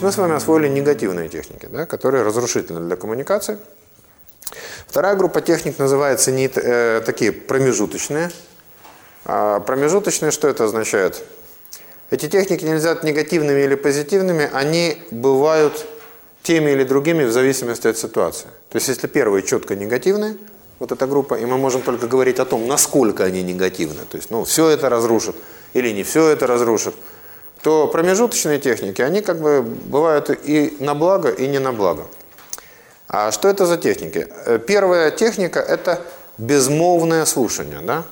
Значит, мы с вами освоили негативные техники, да, которые разрушительны для коммуникации. Вторая группа техник называется не, э, такие промежуточные. А промежуточные, что это означает? Эти техники нельзя негативными или позитивными, они бывают теми или другими в зависимости от ситуации. То есть если первые четко негативные, вот эта группа, и мы можем только говорить о том, насколько они негативны, то есть ну, все это разрушит или не все это разрушит, то промежуточные техники, они как бы бывают и на благо, и не на благо. А что это за техники? Э, первая техника – это безмолвное слушание. Да?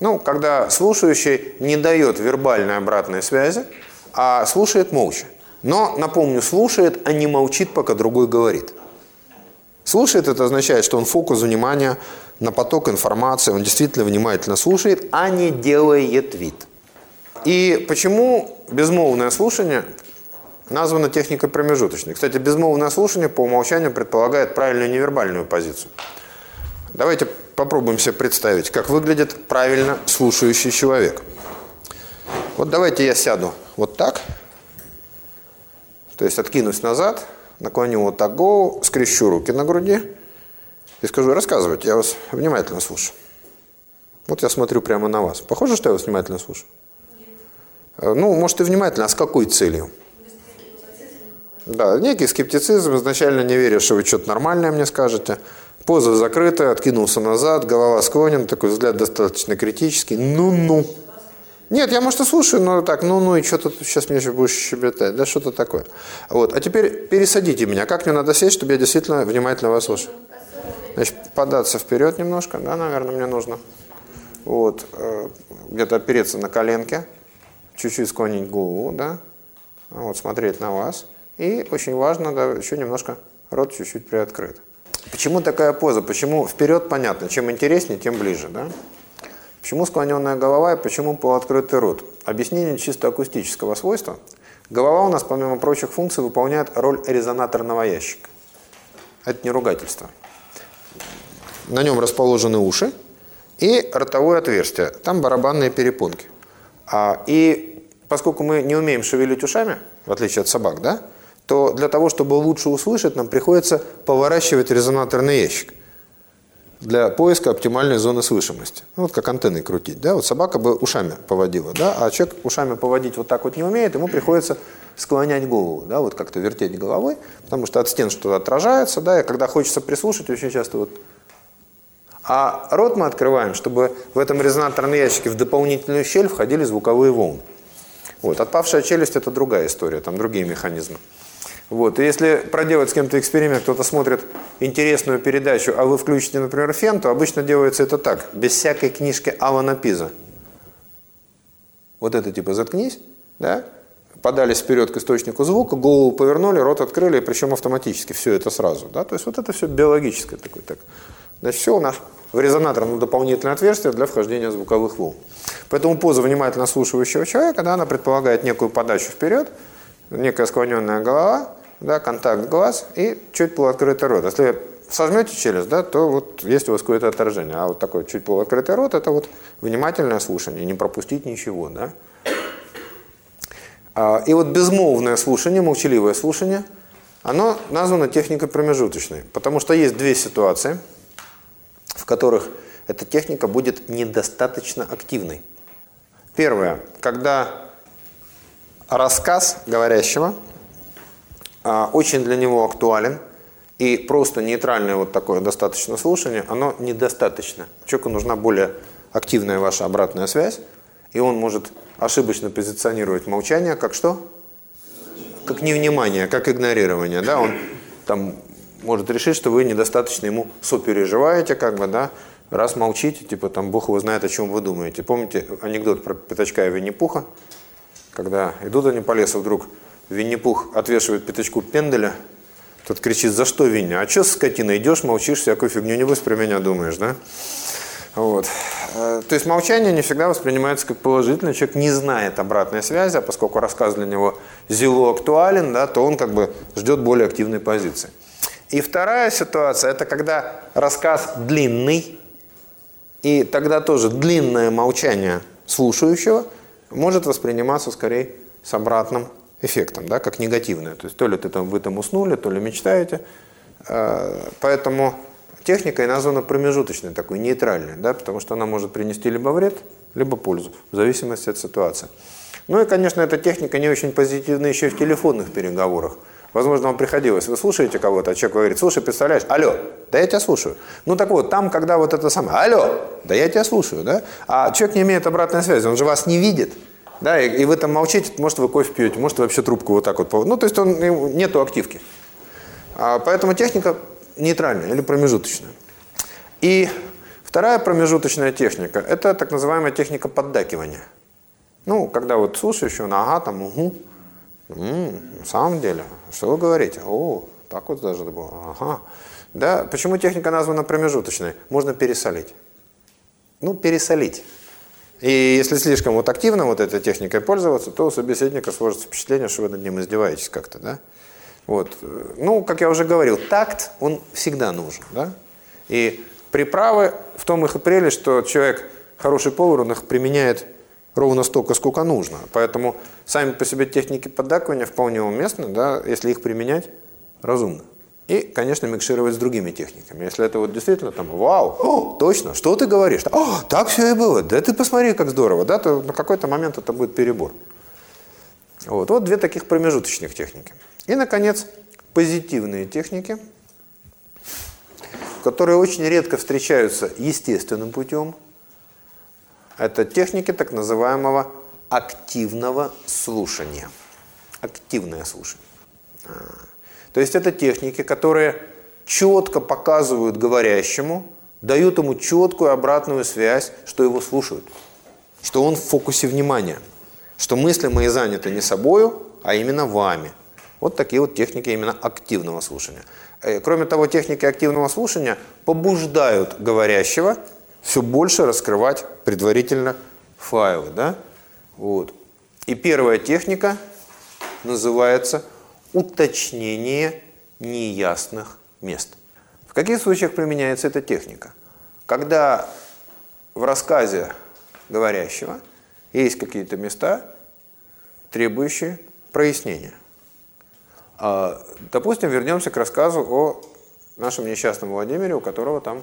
Ну, когда слушающий не дает вербальной обратной связи, а слушает молча. Но, напомню, слушает, а не молчит, пока другой говорит. Слушает – это означает, что он фокус внимания на поток информации, он действительно внимательно слушает, а не делает вид. И почему безмолвное слушание названо техникой промежуточной? Кстати, безмолвное слушание по умолчанию предполагает правильную невербальную позицию. Давайте попробуем себе представить, как выглядит правильно слушающий человек. Вот давайте я сяду вот так, то есть откинусь назад – наклоню вот так голову, скрещу руки на груди и скажу, рассказывайте, я вас внимательно слушаю. Вот я смотрю прямо на вас. Похоже, что я вас внимательно слушаю? Нет. Ну, может и внимательно, а с какой целью? Да, некий скептицизм, изначально не верю, что вы что-то нормальное мне скажете. Поза закрытая, откинулся назад, голова склонена, такой взгляд достаточно критический. Ну-ну. Нет, я, может, и слушаю, но так, ну-ну, и что ты сейчас мне еще будешь щебетать, да, что-то такое. Вот, а теперь пересадите меня. Как мне надо сесть, чтобы я действительно внимательно вас слушал? Значит, податься вперед немножко, да, наверное, мне нужно. Вот, э, где-то опереться на коленке, чуть-чуть склонить голову, да, вот, смотреть на вас. И очень важно, да, еще немножко рот чуть-чуть приоткрыт. Почему такая поза? Почему вперед понятно? Чем интереснее, тем ближе, да? Почему склоненная голова и почему полуоткрытый рот? Объяснение чисто акустического свойства. Голова у нас, помимо прочих функций, выполняет роль резонаторного ящика. Это не ругательство. На нем расположены уши и ротовое отверстие. Там барабанные перепонки. А, и поскольку мы не умеем шевелить ушами, в отличие от собак, да, то для того, чтобы лучше услышать, нам приходится поворачивать резонаторный ящик для поиска оптимальной зоны слышимости. Ну, вот как антенной крутить. Да? Вот собака бы ушами поводила, да? а человек ушами поводить вот так вот не умеет, ему приходится склонять голову, да? вот как-то вертеть головой, потому что от стен что-то отражается, да? и когда хочется прислушать, очень часто вот... А рот мы открываем, чтобы в этом резонаторном ящике в дополнительную щель входили звуковые волны. Вот. Отпавшая челюсть – это другая история, там другие механизмы. Вот. И если проделать с кем-то эксперимент, кто-то смотрит интересную передачу, а вы включите, например, фен, то обычно делается это так, без всякой книжки Алана Пиза. Вот это типа заткнись, да? подались вперед к источнику звука, голову повернули, рот открыли, причем автоматически все это сразу. Да? То есть вот это все биологическое такое. Так. Значит, все у нас в резонаторном дополнительное отверстие для вхождения звуковых волн. Поэтому поза внимательно слушающего человека, да, она предполагает некую подачу вперед, некая склоненная голова, да, контакт глаз и чуть полуоткрытый рот. Если сожмете челюсть, да, то вот есть у вас какое-то отражение. А вот такой чуть полуоткрытый рот – это вот внимательное слушание, не пропустить ничего. Да? А, и вот безмолвное слушание, молчаливое слушание, оно названо техникой промежуточной, потому что есть две ситуации, в которых эта техника будет недостаточно активной. Первое, когда рассказ говорящего – а, очень для него актуален, и просто нейтральное вот такое достаточно слушание, оно недостаточно. Человеку нужна более активная ваша обратная связь, и он может ошибочно позиционировать молчание как что? Как невнимание, как игнорирование. Да? Он там может решить, что вы недостаточно ему сопереживаете, как бы, да, раз молчите, типа там Бог его знает, о чем вы думаете. Помните анекдот про Пятачка и Винни-Пуха? Когда идут они по лесу, вдруг Винни-Пух отвешивает пятачку пенделя, тот кричит, за что Винни? А что, скотина, идешь, молчишь, всякую фигню, небось, про меня думаешь, да? Вот. Э, то есть молчание не всегда воспринимается как положительное. Человек не знает обратной связи, а поскольку рассказ для него зело актуален, да, то он как бы ждет более активной позиции. И вторая ситуация, это когда рассказ длинный, и тогда тоже длинное молчание слушающего может восприниматься скорее с обратным эффектом, да, как негативное. То есть то ли ты там, вы там уснули, то ли мечтаете. А, поэтому техника и названа промежуточной, такой нейтральной, да, потому что она может принести либо вред, либо пользу, в зависимости от ситуации. Ну и, конечно, эта техника не очень позитивна еще в телефонных переговорах. Возможно, вам приходилось, вы слушаете кого-то, а человек говорит, слушай, представляешь, алло, да я тебя слушаю. Ну так вот, там, когда вот это самое, алло, да я тебя слушаю, да? А человек не имеет обратной связи, он же вас не видит, да, и, и вы там молчите, может, вы кофе пьете, может, вообще трубку вот так вот, ну, то есть он, нету активки. А, поэтому техника нейтральная или промежуточная. И вторая промежуточная техника – это так называемая техника поддакивания. Ну, когда вот слушаешь, он, ага, там, угу, На самом деле, что вы говорите? О, так вот даже было, ага. Да, почему техника названа промежуточной? Можно пересолить. Ну, пересолить. И если слишком вот активно вот этой техникой пользоваться, то у собеседника сложится впечатление, что вы над ним издеваетесь как-то, да? Вот. Ну, как я уже говорил, такт, он всегда нужен, да? И приправы, в том их и прелесть, что человек, хороший повар, он их применяет ровно столько, сколько нужно. Поэтому сами по себе техники поддакивания вполне уместны, да, если их применять разумно. И, конечно, микшировать с другими техниками. Если это вот действительно там, вау, о, точно, что ты говоришь? О, так все и было. Да ты посмотри, как здорово, да, то на какой-то момент это будет перебор. Вот, вот две таких промежуточных техники. И, наконец, позитивные техники, которые очень редко встречаются естественным путем. Это техники так называемого активного слушания. Активное слушание. А. То есть это техники, которые четко показывают говорящему, дают ему четкую обратную связь, что его слушают, что он в фокусе внимания, что мысли мои заняты не собою, а именно вами. Вот такие вот техники именно активного слушания. Э, кроме того, техники активного слушания побуждают говорящего все больше раскрывать предварительно файлы. Да? Вот. И первая техника называется уточнение неясных мест. В каких случаях применяется эта техника? Когда в рассказе говорящего есть какие-то места, требующие прояснения. А, допустим, вернемся к рассказу о нашем несчастном Владимире, у которого там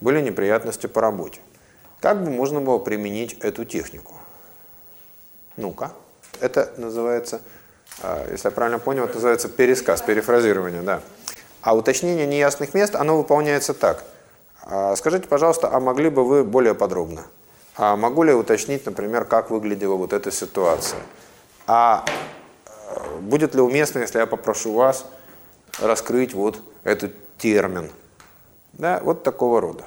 были неприятности по работе. Как бы можно было применить эту технику? Ну-ка. Это называется а, если я правильно понял, это называется пересказ, перефразирование, да. А уточнение неясных мест, оно выполняется так. А, скажите, пожалуйста, а могли бы вы более подробно? А могу ли я уточнить, например, как выглядела вот эта ситуация? А э, будет ли уместно, если я попрошу вас раскрыть вот этот термин? Да, вот такого рода.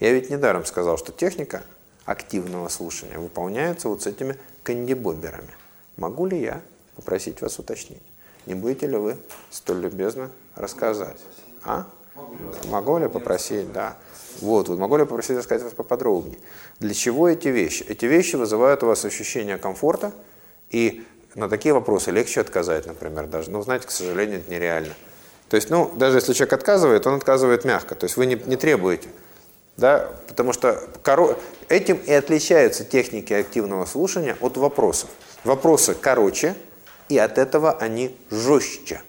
Я ведь недаром сказал, что техника активного слушания выполняется вот с этими кандибоберами. Могу ли я попросить вас уточнить. Не будете ли вы столь любезно рассказать? А? Могу ли попросить, да. Вот, вот, могу ли попросить рассказать вас поподробнее. Для чего эти вещи? Эти вещи вызывают у вас ощущение комфорта, и на такие вопросы легче отказать, например, даже. Но, знаете, к сожалению, это нереально. То есть, ну, даже если человек отказывает, он отказывает мягко. То есть вы не, не требуете. Да? Потому что коро... этим и отличаются техники активного слушания от вопросов. Вопросы короче, и от этого они жестче.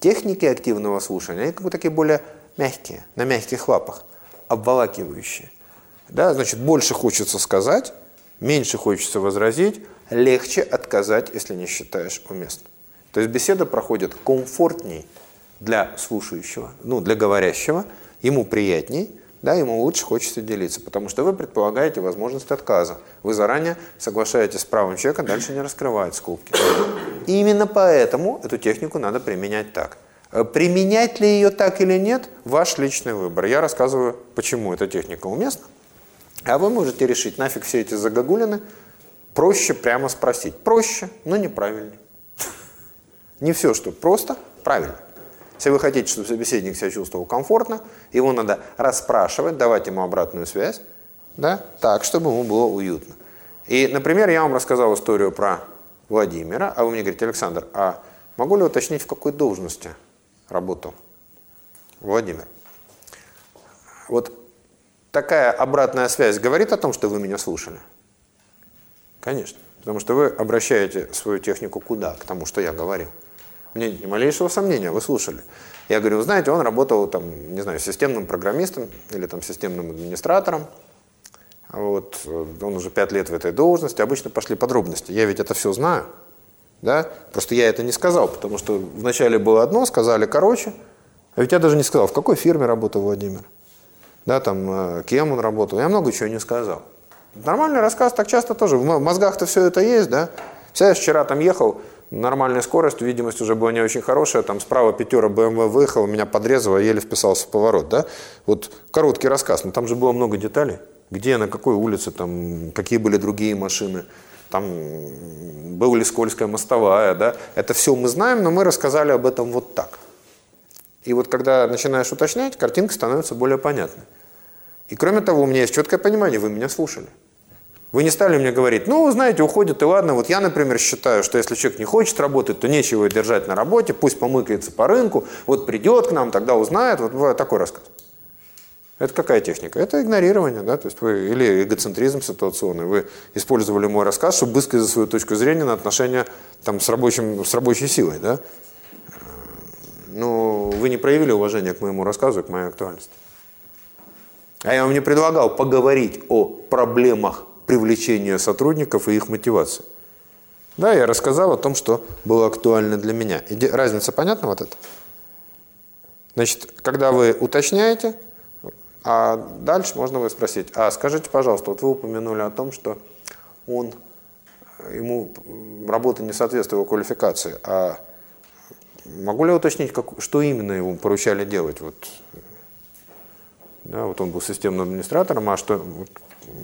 Техники активного слушания, они как бы такие более мягкие, на мягких лапах, обволакивающие. Да, значит, больше хочется сказать, меньше хочется возразить, легче отказать, если не считаешь уместным. То есть беседа проходит комфортней для слушающего, ну, для говорящего, ему приятней, да, ему лучше хочется делиться, потому что вы предполагаете возможность отказа. Вы заранее соглашаетесь с правым человека дальше не раскрывать скобки. И именно поэтому эту технику надо применять так. Э, применять ли ее так или нет – ваш личный выбор. Я рассказываю, почему эта техника уместна. А вы можете решить, нафиг все эти загогулины, проще прямо спросить. Проще, но неправильней. Не все, что просто, правильно. Если вы хотите, чтобы собеседник себя чувствовал комфортно, его надо расспрашивать, давать ему обратную связь, да, так, чтобы ему было уютно. И, например, я вам рассказал историю про Владимира, а вы мне говорите, Александр, а могу ли уточнить, в какой должности работал Владимир? Вот такая обратная связь говорит о том, что вы меня слушали? Конечно. Потому что вы обращаете свою технику куда? К тому, что я говорил. Мне ни малейшего сомнения, вы слушали. Я говорю, знаете, он работал там, не знаю, системным программистом или там системным администратором. Вот, он уже пять лет в этой должности. Обычно пошли подробности. Я ведь это все знаю. Да? Просто я это не сказал, потому что вначале было одно, сказали короче. А ведь я даже не сказал, в какой фирме работал Владимир. Да, там, э, кем он работал. Я много чего не сказал. Нормальный рассказ так часто тоже. В мозгах-то все это есть, да? Я вчера там ехал, нормальная скорость, видимость уже была не очень хорошая, там справа пятера BMW выехал, меня подрезало, еле вписался в поворот, да? Вот короткий рассказ, но там же было много деталей. Где, на какой улице, там, какие были другие машины, там, была ли скользкая мостовая, да? Это все мы знаем, но мы рассказали об этом вот так. И вот когда начинаешь уточнять, картинка становится более понятной. И кроме того, у меня есть четкое понимание, вы меня слушали. Вы не стали мне говорить, ну, знаете, уходит и ладно. Вот я, например, считаю, что если человек не хочет работать, то нечего его держать на работе, пусть помыкается по рынку, вот придет к нам, тогда узнает. Вот такой рассказ. Это какая техника? Это игнорирование, да, то есть вы, или эгоцентризм ситуационный. Вы использовали мой рассказ, чтобы высказать свою точку зрения на отношения там, с, рабочим, с рабочей силой, да. Но вы не проявили уважения к моему рассказу, к моей актуальности. А я вам не предлагал поговорить о проблемах привлечения сотрудников и их мотивации. Да, я рассказал о том, что было актуально для меня. Иди, разница понятна вот это? Значит, когда вы уточняете, а дальше можно вы спросить, а скажите, пожалуйста, вот вы упомянули о том, что он, ему работа не соответствует его квалификации, а могу ли я уточнить, как, что именно ему поручали делать? Вот, да, вот он был системным администратором, а что вот,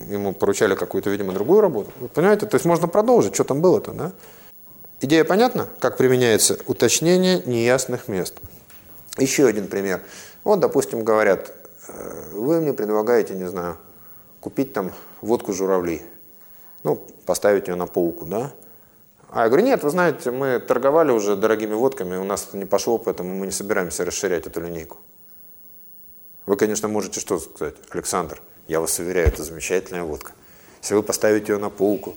ему поручали какую-то, видимо, другую работу. Вы понимаете? То есть можно продолжить, что там было-то, да? Идея понятна? Как применяется уточнение неясных мест. Еще один пример. Вот, допустим, говорят, «Э, вы мне предлагаете, не знаю, купить там водку журавли. Ну, поставить ее на полку, да? А я говорю, нет, вы знаете, мы торговали уже дорогими водками, у нас это не пошло, поэтому мы не собираемся расширять эту линейку. Вы, конечно, можете что сказать, Александр, я вас уверяю, это замечательная водка. Если вы поставите ее на полку,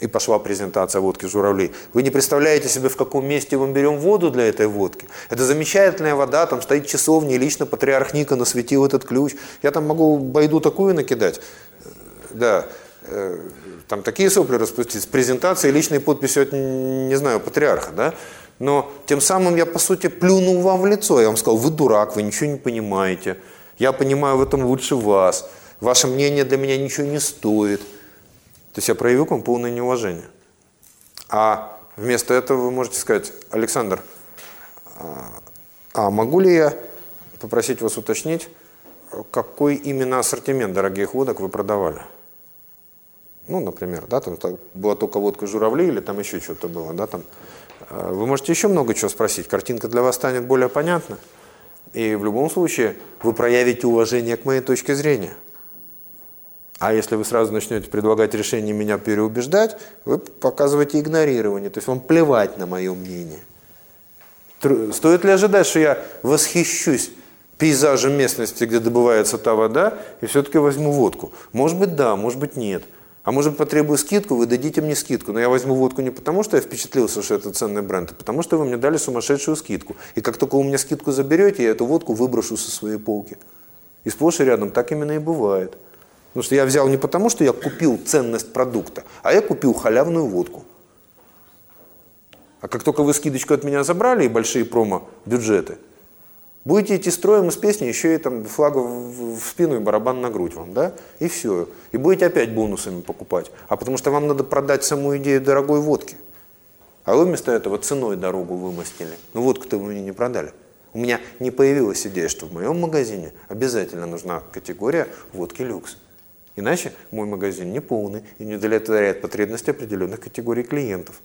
и пошла презентация водки «Журавли». Вы не представляете себе, в каком месте мы берем воду для этой водки. Это замечательная вода, там стоит часовня, и лично патриарх Ника насветил этот ключ. Я там могу байду такую накидать. Да, э, там такие сопли распустить, с презентацией личной подписью не знаю, патриарха, да? Но тем самым я, по сути, плюнул вам в лицо. Я вам сказал, вы дурак, вы ничего не понимаете. Я понимаю в этом лучше вас. Ваше мнение для меня ничего не стоит. То есть я проявил к вам полное неуважение. А вместо этого вы можете сказать, Александр, а, а могу ли я попросить вас уточнить, какой именно ассортимент дорогих водок вы продавали? Ну, например, да, там была только водка журавли или там еще что-то было, да, там. А, вы можете еще много чего спросить, картинка для вас станет более понятна. И в любом случае вы проявите уважение к моей точке зрения. А если вы сразу начнете предлагать решение меня переубеждать, вы показываете игнорирование, то есть вам плевать на мое мнение. Стоит ли ожидать, что я восхищусь пейзажем местности, где добывается та вода, и все-таки возьму водку? Может быть, да, может быть, нет. А может потребую скидку, вы дадите мне скидку. Но я возьму водку не потому, что я впечатлился, что это ценный бренд, а потому что вы мне дали сумасшедшую скидку. И как только вы мне скидку заберете, я эту водку выброшу со своей полки. И сплошь и рядом так именно и бывает. Потому что я взял не потому, что я купил ценность продукта, а я купил халявную водку. А как только вы скидочку от меня забрали и большие промо-бюджеты, Будете идти строем из песни, еще и там флаг в спину и барабан на грудь вам, да? И все. И будете опять бонусами покупать. А потому что вам надо продать саму идею дорогой водки. А вы вместо этого ценой дорогу вымостили. Ну водку-то вы мне не продали. У меня не появилась идея, что в моем магазине обязательно нужна категория водки люкс. Иначе мой магазин не полный и не удовлетворяет потребности определенных категорий клиентов.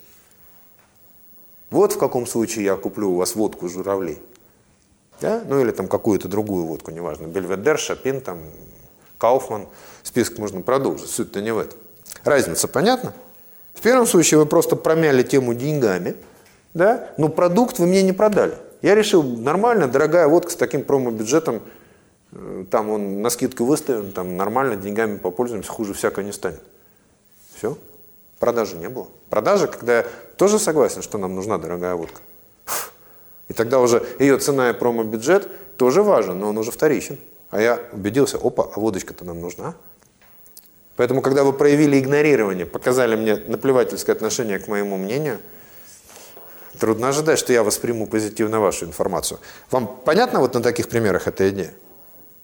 Вот в каком случае я куплю у вас водку журавлей. Да? Ну или там какую-то другую водку, неважно, Бельведер, Шапин, там, Кауфман, список можно продолжить, суть-то не в этом. Разница понятна? В первом случае вы просто промяли тему деньгами, да? но продукт вы мне не продали. Я решил, нормально, дорогая водка с таким промо-бюджетом, э, там он на скидку выставим, там нормально деньгами попользуемся, хуже всякого не станет. Все. Продажи не было. Продажи, когда я тоже согласен, что нам нужна дорогая водка. И тогда уже ее цена и промо-бюджет тоже важен, но он уже вторичен. А я убедился, опа, а водочка-то нам нужна. Поэтому, когда вы проявили игнорирование, показали мне наплевательское отношение к моему мнению, трудно ожидать, что я восприму позитивно вашу информацию. Вам понятно вот на таких примерах эта идея?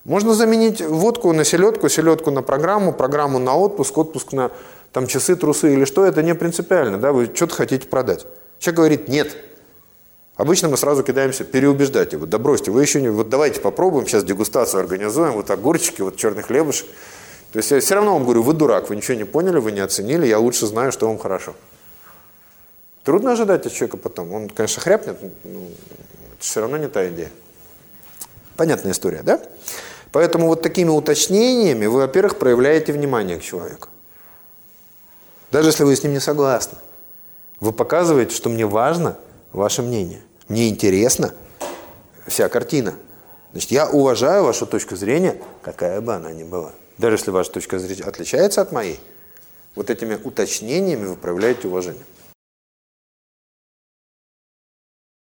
Можно заменить водку на селедку, селедку на программу, программу на отпуск, отпуск на там, часы, трусы или что, это не принципиально, да, вы что-то хотите продать. Человек говорит «нет». Обычно мы сразу кидаемся переубеждать его. Да бросьте, вы еще не... Вот давайте попробуем, сейчас дегустацию организуем, вот огурчики, вот черный хлебушек. То есть я все равно вам говорю, вы дурак, вы ничего не поняли, вы не оценили, я лучше знаю, что вам хорошо. Трудно ожидать от человека потом. Он, конечно, хряпнет, но это все равно не та идея. Понятная история, да? Поэтому вот такими уточнениями вы, во-первых, проявляете внимание к человеку. Даже если вы с ним не согласны. Вы показываете, что мне важно ваше мнение. Мне интересна вся картина. Значит, я уважаю вашу точку зрения, какая бы она ни была. Даже если ваша точка зрения отличается от моей, вот этими уточнениями вы проявляете уважение.